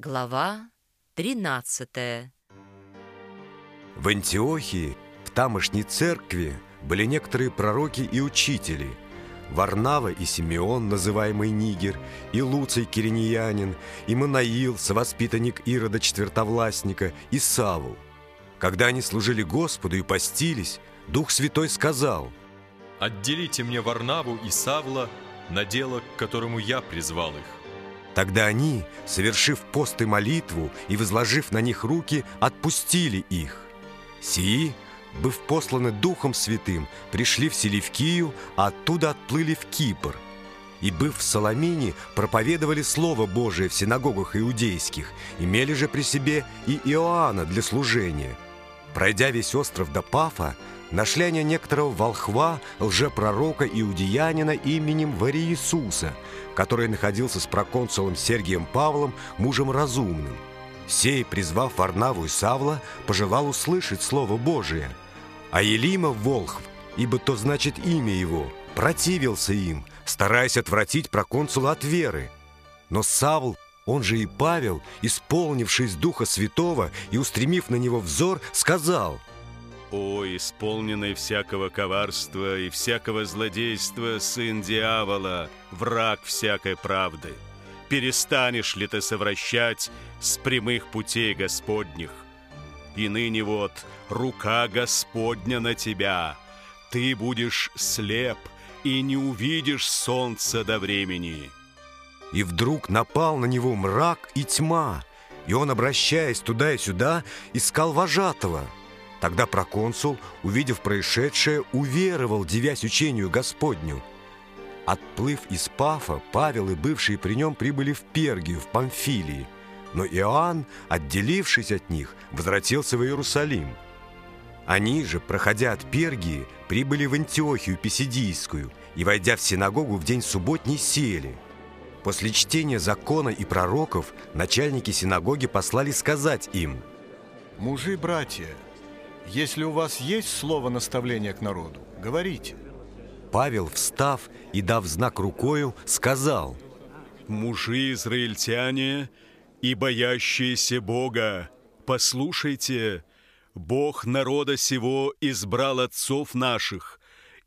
Глава 13 В Антиохии, в тамошней церкви, были некоторые пророки и учители – Варнава и Симеон, называемый Нигер, и Луций Кириньянин, и Манаил, совоспитанник Ирода Четвертовластника, и Савул. Когда они служили Господу и постились, Дух Святой сказал, «Отделите мне Варнаву и Савла на дело, к которому я призвал их». Тогда они, совершив пост и молитву и возложив на них руки, отпустили их. Сии – быв посланы Духом Святым, пришли в Селевкию, а оттуда отплыли в Кипр. И, быв в Соломине, проповедовали Слово Божие в синагогах иудейских, имели же при себе и Иоанна для служения. Пройдя весь остров до Пафа, нашли они некоторого волхва, лжепророка иудеянина именем Вариисуса, который находился с проконсулом Сергием Павлом, мужем разумным. Сей, призвав Варнаву и Савла, пожелал услышать Слово Божие – а Елима Волхв, ибо то значит имя его, противился им, стараясь отвратить проконсула от веры. Но Савл, он же и Павел, исполнившись Духа Святого и устремив на него взор, сказал «О, исполненный всякого коварства и всякого злодейства, сын дьявола, враг всякой правды, перестанешь ли ты совращать с прямых путей Господних? И ныне вот рука Господня на тебя. Ты будешь слеп и не увидишь солнца до времени». И вдруг напал на него мрак и тьма, и он, обращаясь туда и сюда, искал вожатого. Тогда проконсул, увидев происшедшее, уверовал, девясь учению Господню. Отплыв из Пафа, Павел и бывшие при нем прибыли в Пергию, в Памфилии. Но Иоанн, отделившись от них, возвратился в Иерусалим. Они же, проходя от Пергии, прибыли в Антиохию Писидийскую и, войдя в синагогу, в день субботний сели. После чтения закона и пророков начальники синагоги послали сказать им «Мужи, братья, если у вас есть слово наставления к народу, говорите». Павел, встав и дав знак рукою, сказал «Мужи израильтяне и боящиеся Бога, послушайте, Бог народа сего избрал отцов наших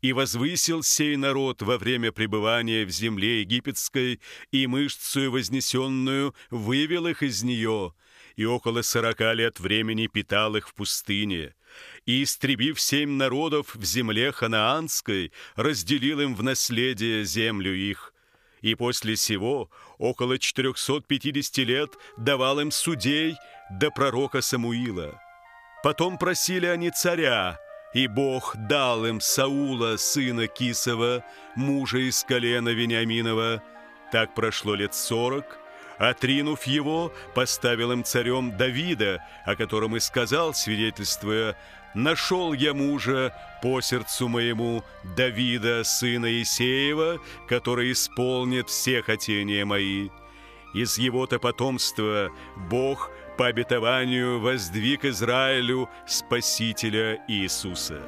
и возвысил сей народ во время пребывания в земле египетской и мышцу вознесенную вывел их из нее, и около сорока лет времени питал их в пустыне, и, истребив семь народов в земле ханаанской, разделил им в наследие землю их, и после сего около 450 лет давал им судей до пророка Самуила. Потом просили они царя, и Бог дал им Саула, сына Кисова, мужа из колена Вениаминова. Так прошло лет сорок, Отринув его, поставил им царем Давида, о котором и сказал, свидетельствуя, «Нашел я мужа по сердцу моему, Давида, сына Исеева, который исполнит все хотения мои». Из его-то потомства Бог – по обетованию воздвиг Израилю Спасителя Иисуса.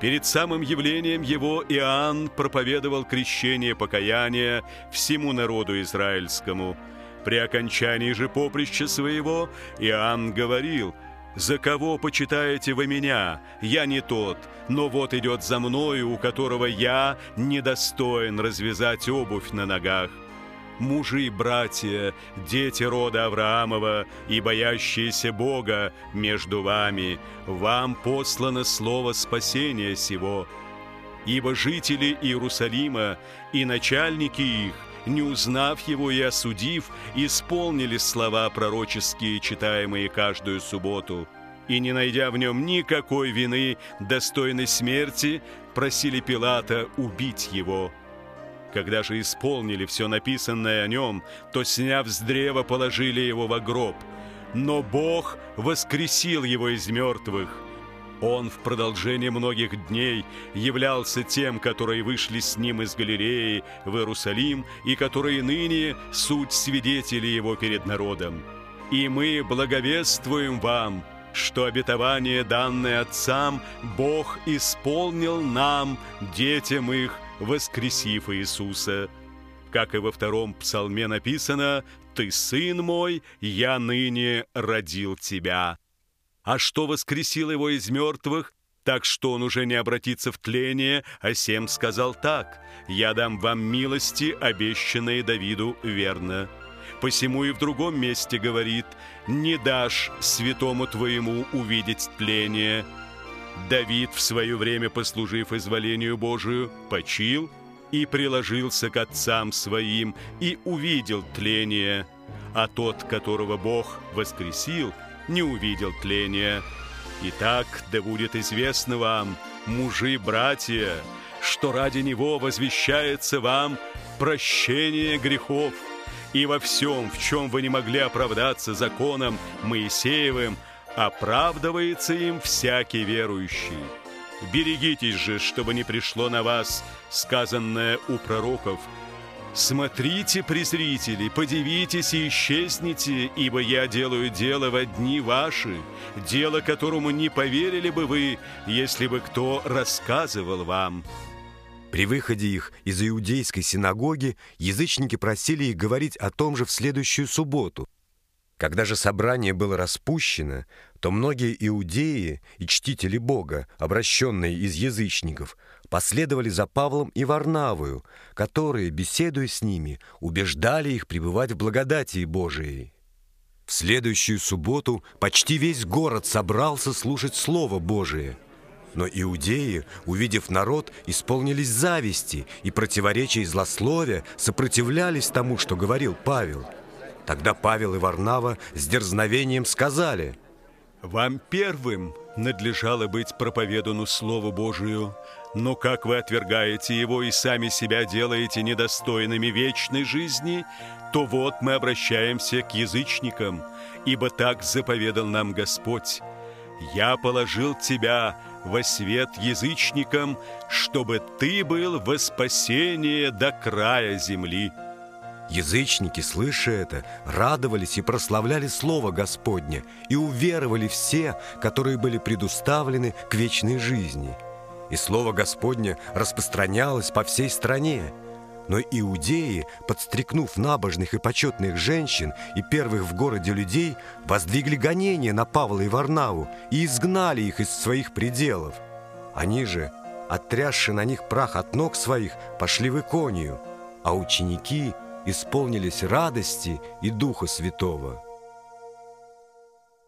Перед самым явлением его Иоанн проповедовал крещение покаяния всему народу израильскому. При окончании же поприща своего Иоанн говорил «За кого почитаете вы меня? Я не тот, но вот идет за мною, у которого я недостоин развязать обувь на ногах мужи и братья, дети рода Авраамова и боящиеся Бога между вами, вам послано слово спасения сего. Ибо жители Иерусалима и начальники их, не узнав его и осудив, исполнили слова пророческие, читаемые каждую субботу, и, не найдя в нем никакой вины, достойной смерти, просили Пилата убить его – когда же исполнили все написанное о нем, то, сняв с древа, положили его во гроб. Но Бог воскресил его из мертвых. Он в продолжение многих дней являлся тем, которые вышли с ним из Галереи в Иерусалим и которые ныне суть свидетели его перед народом. И мы благовествуем вам, что обетование, данное отцам, Бог исполнил нам, детям их, воскресив Иисуса. Как и во втором псалме написано, «Ты сын мой, я ныне родил тебя». А что воскресил его из мертвых, так что он уже не обратится в тление, а Сем сказал так, «Я дам вам милости, обещанные Давиду верно». Посему и в другом месте говорит, «Не дашь святому твоему увидеть тление». Давид, в свое время послужив изволению Божию, почил и приложился к отцам своим и увидел тление, а тот, которого Бог воскресил, не увидел тления. Итак, да будет известно вам, мужи, братья, что ради него возвещается вам прощение грехов, и во всем, в чем вы не могли оправдаться законом Моисеевым, оправдывается им всякий верующий. Берегитесь же, чтобы не пришло на вас сказанное у пророков. Смотрите, презрители, подивитесь и исчезните, ибо я делаю дело во дни ваши, дело которому не поверили бы вы, если бы кто рассказывал вам». При выходе их из иудейской синагоги язычники просили их говорить о том же в следующую субботу. Когда же собрание было распущено, то многие иудеи и чтители Бога, обращенные из язычников, последовали за Павлом и Варнавою, которые, беседуя с ними, убеждали их пребывать в благодати Божией. В следующую субботу почти весь город собрался слушать Слово Божие – но иудеи, увидев народ, исполнились зависти и противоречия и злословия сопротивлялись тому, что говорил Павел. Тогда Павел и Варнава с дерзновением сказали, «Вам первым надлежало быть проповедану Слову Божию, но как вы отвергаете его и сами себя делаете недостойными вечной жизни, то вот мы обращаемся к язычникам, ибо так заповедал нам Господь. «Я положил тебя во свет язычникам, чтобы ты был во спасение до края земли». Язычники, слыша это, радовались и прославляли Слово Господне, и уверовали все, которые были предуставлены к вечной жизни. И Слово Господне распространялось по всей стране. Но иудеи, подстрекнув набожных и почетных женщин и первых в городе людей, воздвигли гонение на Павла и Варнаву и изгнали их из своих пределов. Они же, отрясши на них прах от ног своих, пошли в Иконию, а ученики исполнились радости и Духа Святого.